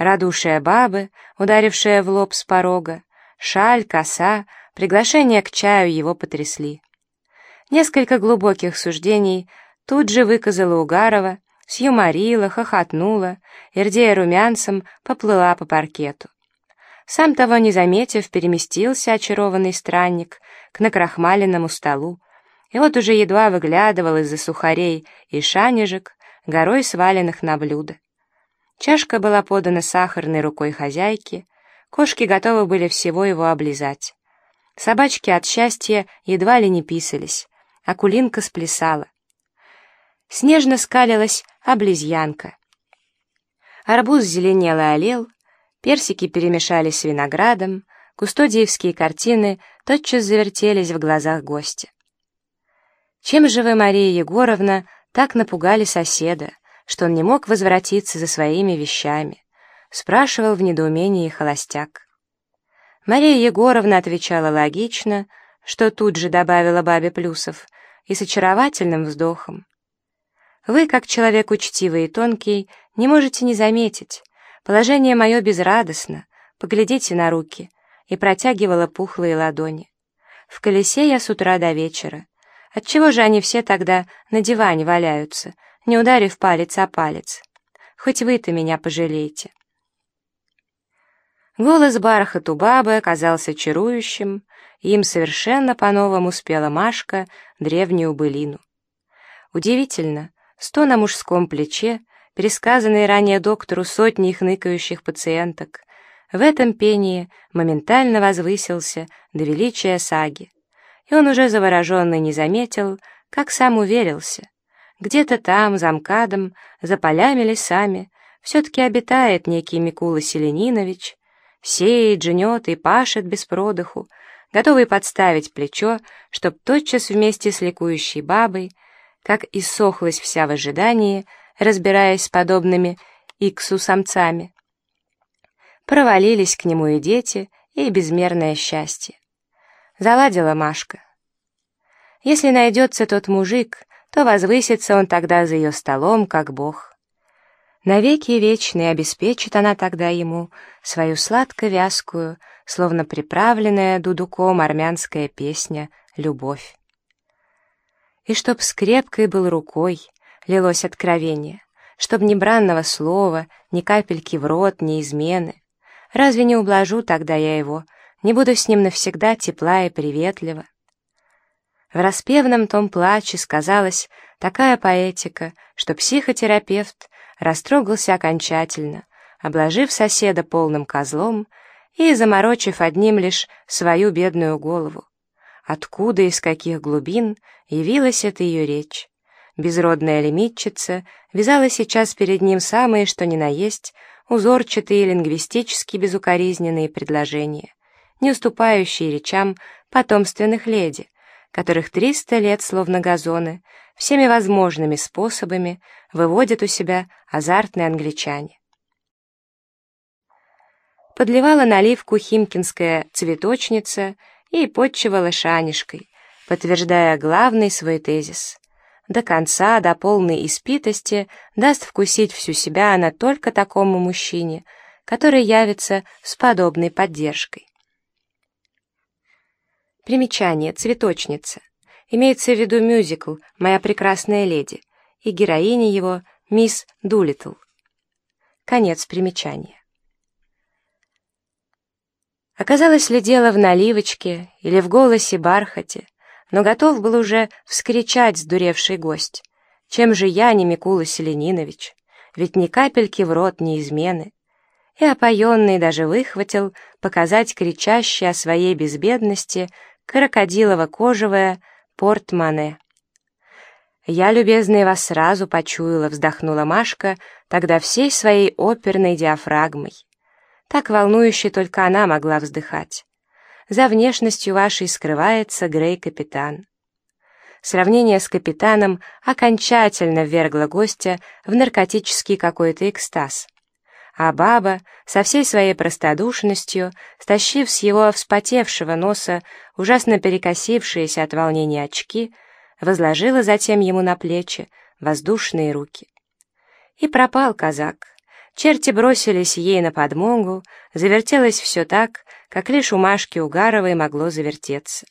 Радушие бабы, ударившая в лоб с порога, шаль, коса, приглашение к чаю его потрясли. Несколько глубоких суждений тут же выказала Угарова, сюморила, хохотнула, ирдея румянцем поплыла по паркету. Сам того не заметив, переместился очарованный странник к накрахмаленному столу, и вот уже едва выглядывал из-за сухарей и шанежек, горой сваленных на блюдо. Чашка была подана сахарной рукой хозяйки, кошки готовы были всего его облизать. Собачки от счастья едва ли не писались, а кулинка сплясала. Снежно скалилась облизьянка. Арбуз зеленел и олел, персики перемешались с виноградом, кустодиевские картины тотчас завертелись в глазах гостя. «Чем же вы, Мария Егоровна, так напугали соседа?» Что он не мог возвратиться за своими вещами, спрашивал в недоумении холостяк. Мария Егоровна отвечала логично, что тут же добавила бабе плюсов, и с очаровательным вздохом. Вы, как человек учтивый и тонкий, не можете не заметить. Положение мое безрадостно, поглядите на руки, и протягивала пухлые ладони. В колесе я с утра до вечера. Отчего же они все тогда на диване валяются, не ударив палец о палец. Хоть вы-то меня пожалеете. Голос бархату бабы оказался чарующим, им совершенно по-новому спела Машка древнюю былину. Удивительно, сто на мужском плече, пересказанные ранее доктору сотни их ныкающих пациенток, в этом пении моментально возвысился до величия саги, и он уже завороженный не заметил, как сам уверился. Где-то там, за МКАДом, за полями лесами, все-таки обитает некий Микула Селенинович, сеет, жнет и пашет без продыху, готовый подставить плечо, чтоб тотчас вместе с ликующей бабой, как иссохлась вся в ожидании, разбираясь с подобными иксу-самцами. Провалились к нему и дети, и безмерное счастье. Заладила Машка. Если найдется тот мужик, то возвысится он тогда за ее столом, как бог. Навеки вечные обеспечит она тогда ему свою сладко-вязкую, словно приправленная дудуком армянская песня «Любовь». И чтоб скрепкой был рукой, лилось откровение, чтоб ни бранного слова, ни капельки в рот, ни измены. Разве не ублажу тогда я его, не буду с ним навсегда тепла и приветлива? В распевном том плаче сказалась такая поэтика, что психотерапевт растрогался окончательно, обложив соседа полным козлом и заморочив одним лишь свою бедную голову. Откуда и с каких глубин явилась эта ее речь? Безродная лимитчица вязала сейчас перед ним самые, что ни на есть, узорчатые лингвистически безукоризненные предложения, не уступающие речам потомственных леди, которых 300 лет, словно газоны, всеми возможными способами выводят у себя азартные англичане. Подливала наливку химкинская цветочница и подчивала шанишкой, подтверждая главный свой тезис. До конца, до полной испитости даст вкусить всю себя она только такому мужчине, который явится с подобной поддержкой. Примечание. Цветочница. Имеется в виду мюзикл «Моя прекрасная леди» и героиня его мисс Дулитл. Конец примечания. Оказалось ли дело в наливочке или в голосе бархате, но готов был уже вскричать сдуревший гость. Чем же я не Микула Селенинович? Ведь ни капельки в рот, ни измены. И опоенный даже выхватил показать кричащий о своей безбедности крокодилово-кожевое портмоне. «Я, любезный, вас сразу почуяла», — вздохнула Машка, тогда всей своей оперной диафрагмой. Так волнующе только она могла вздыхать. За внешностью вашей скрывается Грей-капитан. Сравнение с капитаном окончательно ввергло гостя в наркотический какой-то экстаз — а баба, со всей своей простодушностью, стащив с его вспотевшего носа ужасно перекосившиеся от волнения очки, возложила затем ему на плечи воздушные руки. И пропал казак. Черти бросились ей на подмогу, завертелось все так, как лишь у Машки Угаровой могло завертеться.